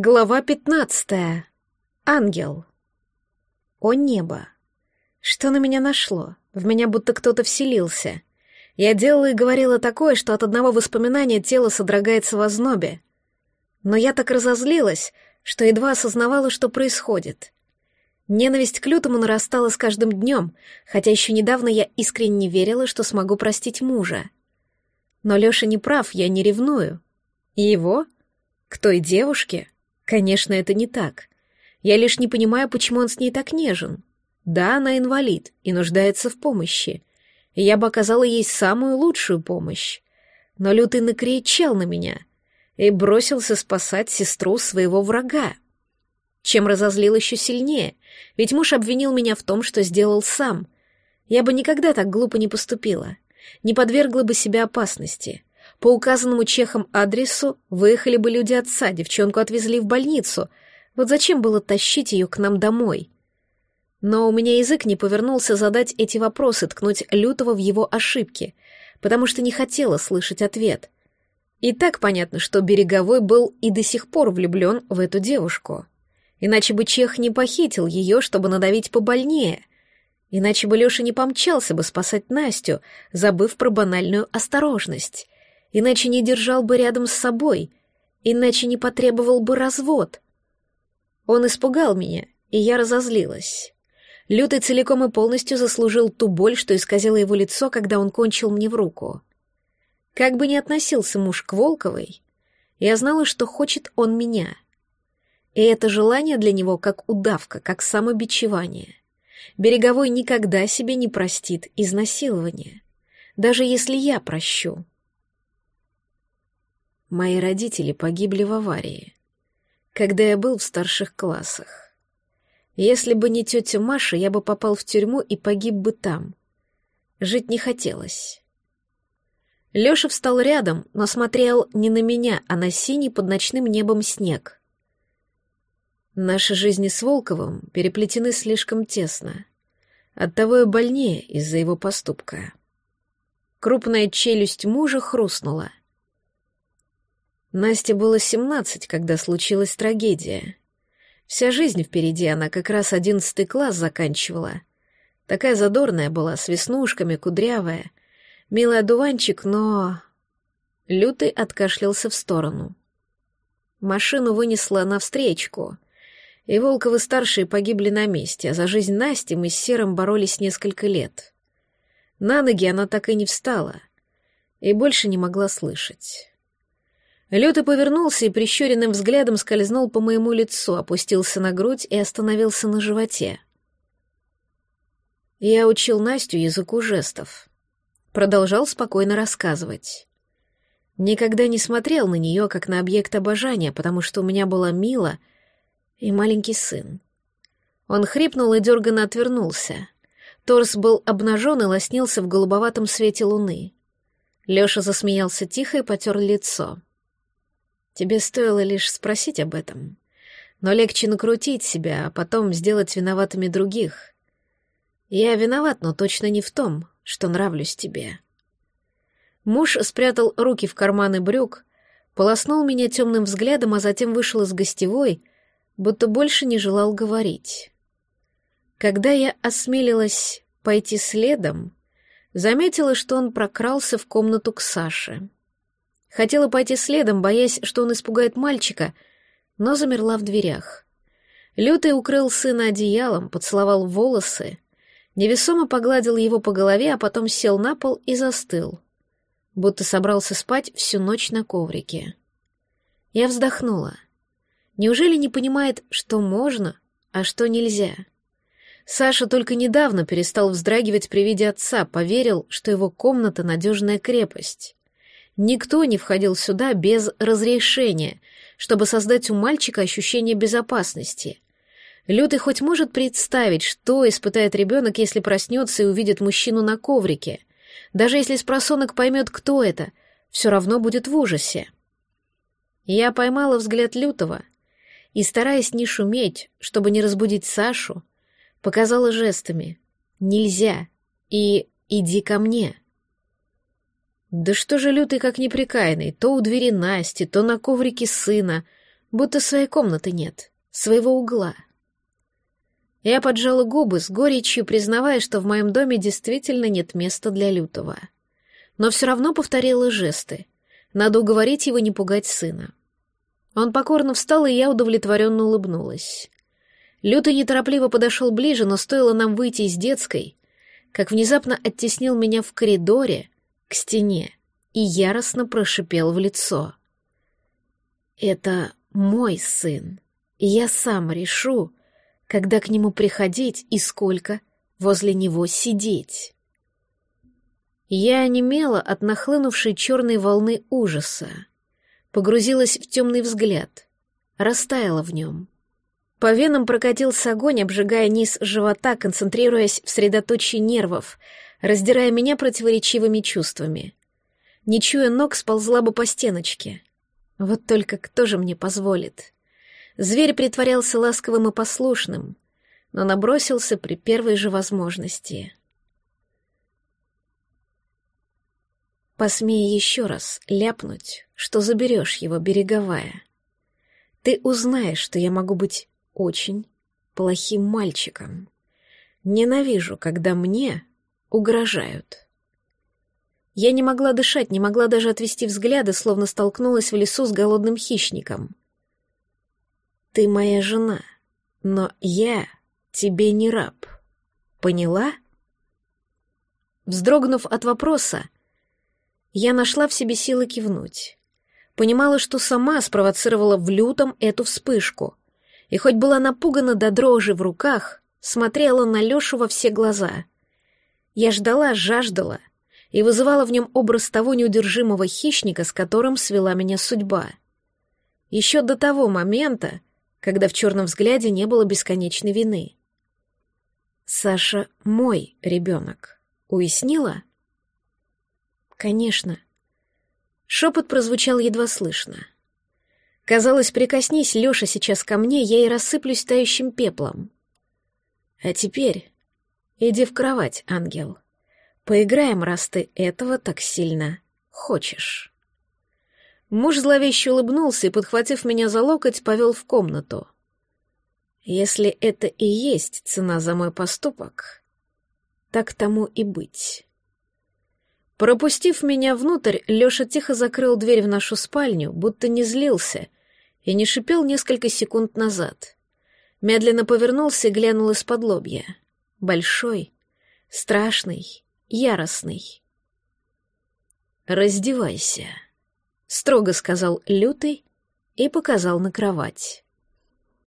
Глава пятнадцатая. Ангел. О небо! Что на меня нашло? В меня будто кто-то вселился. Я делала и говорила такое, что от одного воспоминания тело содрогается в ознобе. Но я так разозлилась, что едва осознавала, что происходит. Ненависть к лютому нарастала с каждым днем, хотя еще недавно я искренне верила, что смогу простить мужа. Но Леша не прав, я не ревную. И его? К той девушке? Конечно, это не так. Я лишь не понимаю, почему он с ней так нежен. Да, она инвалид и нуждается в помощи. Я бы оказала ей самую лучшую помощь. Но Лютый накричал на меня и бросился спасать сестру своего врага. Чем разозлил еще сильнее, ведь муж обвинил меня в том, что сделал сам. Я бы никогда так глупо не поступила, не подвергла бы себя опасности. По указанному чехам адресу выехали бы люди отца, девчонку отвезли в больницу. Вот зачем было тащить ее к нам домой? Но у меня язык не повернулся задать эти вопросы, ткнуть Лютого в его ошибки, потому что не хотела слышать ответ. И так понятно, что Береговой был и до сих пор влюблен в эту девушку. Иначе бы Чех не похитил ее, чтобы надавить побольнее. Иначе бы Леша не помчался бы спасать Настю, забыв про банальную осторожность иначе не держал бы рядом с собой, иначе не потребовал бы развод. Он испугал меня, и я разозлилась. Лютый целиком и полностью заслужил ту боль, что исказило его лицо, когда он кончил мне в руку. Как бы ни относился муж к Волковой, я знала, что хочет он меня. И это желание для него как удавка, как самобичевание. Береговой никогда себе не простит изнасилование, даже если я прощу. Мои родители погибли в аварии, когда я был в старших классах. Если бы не тетя Маша, я бы попал в тюрьму и погиб бы там. Жить не хотелось. Лёша встал рядом, но смотрел не на меня, а на синий под ночным небом снег. Наши жизни с Волковым переплетены слишком тесно. Оттого и больнее из-за его поступка. Крупная челюсть мужа хрустнула. Насте было семнадцать, когда случилась трагедия. Вся жизнь впереди она как раз одиннадцатый класс заканчивала. Такая задорная была, с веснушками, кудрявая. Милый одуванчик, но... Лютый откашлялся в сторону. Машину вынесла навстречку, и Волковы-старшие погибли на месте, а за жизнь Насти мы с Серым боролись несколько лет. На ноги она так и не встала, и больше не могла слышать. Лютый повернулся и прищуренным взглядом скользнул по моему лицу, опустился на грудь и остановился на животе. Я учил Настю языку жестов. Продолжал спокойно рассказывать. Никогда не смотрел на нее как на объект обожания, потому что у меня была Мила и маленький сын. Он хрипнул и дерганно отвернулся. Торс был обнажен и лоснился в голубоватом свете луны. Леша засмеялся тихо и потер лицо. Тебе стоило лишь спросить об этом. Но легче накрутить себя, а потом сделать виноватыми других. Я виноват, но точно не в том, что нравлюсь тебе. Муж спрятал руки в карманы брюк, полоснул меня темным взглядом, а затем вышел из гостевой, будто больше не желал говорить. Когда я осмелилась пойти следом, заметила, что он прокрался в комнату к Саше. Хотела пойти следом, боясь, что он испугает мальчика, но замерла в дверях. Лютый укрыл сына одеялом, поцеловал волосы, невесомо погладил его по голове, а потом сел на пол и застыл, будто собрался спать всю ночь на коврике. Я вздохнула. Неужели не понимает, что можно, а что нельзя? Саша только недавно перестал вздрагивать при виде отца, поверил, что его комната — надежная крепость. Никто не входил сюда без разрешения, чтобы создать у мальчика ощущение безопасности. Лютый хоть может представить, что испытает ребенок, если проснется и увидит мужчину на коврике. Даже если спросонок поймет, кто это, все равно будет в ужасе. Я поймала взгляд Лютого и, стараясь не шуметь, чтобы не разбудить Сашу, показала жестами «Нельзя» и «Иди ко мне». Да что же лютый как неприкаянный, то у двери Насти, то на коврике сына. Будто своей комнаты нет, своего угла. Я поджала губы с горечью, признавая, что в моем доме действительно нет места для лютого. Но все равно повторила жесты. Надо уговорить его не пугать сына. Он покорно встал, и я удовлетворенно улыбнулась. Лютый неторопливо подошел ближе, но стоило нам выйти из детской, как внезапно оттеснил меня в коридоре к стене и яростно прошипел в лицо. «Это мой сын, я сам решу, когда к нему приходить и сколько возле него сидеть». Я онемела от нахлынувшей черной волны ужаса, погрузилась в темный взгляд, растаяла в нем. По венам прокатился огонь, обжигая низ живота, концентрируясь в средоточии нервов, раздирая меня противоречивыми чувствами. Не чуя ног, сползла бы по стеночке. Вот только кто же мне позволит? Зверь притворялся ласковым и послушным, но набросился при первой же возможности. Посмей еще раз ляпнуть, что заберешь его береговая. Ты узнаешь, что я могу быть очень плохим мальчиком. Ненавижу, когда мне угрожают. Я не могла дышать, не могла даже отвести взгляда, словно столкнулась в лесу с голодным хищником. Ты моя жена, но я тебе не раб. Поняла? Вздрогнув от вопроса, я нашла в себе силы кивнуть. Понимала, что сама спровоцировала в лютом эту вспышку. И хоть была напугана до дрожи в руках, смотрела на Лешу во все глаза. Я ждала, жаждала, и вызывала в нем образ того неудержимого хищника, с которым свела меня судьба. Еще до того момента, когда в черном взгляде не было бесконечной вины. «Саша мой ребенок», — уяснила? «Конечно». Шепот прозвучал едва слышно. Казалось, прикоснись Лёша сейчас ко мне, я и рассыплюсь тающим пеплом. А теперь иди в кровать, ангел. Поиграем, раз ты этого так сильно хочешь. Муж зловеще улыбнулся и, подхватив меня за локоть, повел в комнату. Если это и есть цена за мой поступок, так тому и быть. Пропустив меня внутрь, Лёша тихо закрыл дверь в нашу спальню, будто не злился и не шипел несколько секунд назад. Медленно повернулся и глянул из-под лобья. Большой, страшный, яростный. «Раздевайся», — строго сказал Лютый и показал на кровать.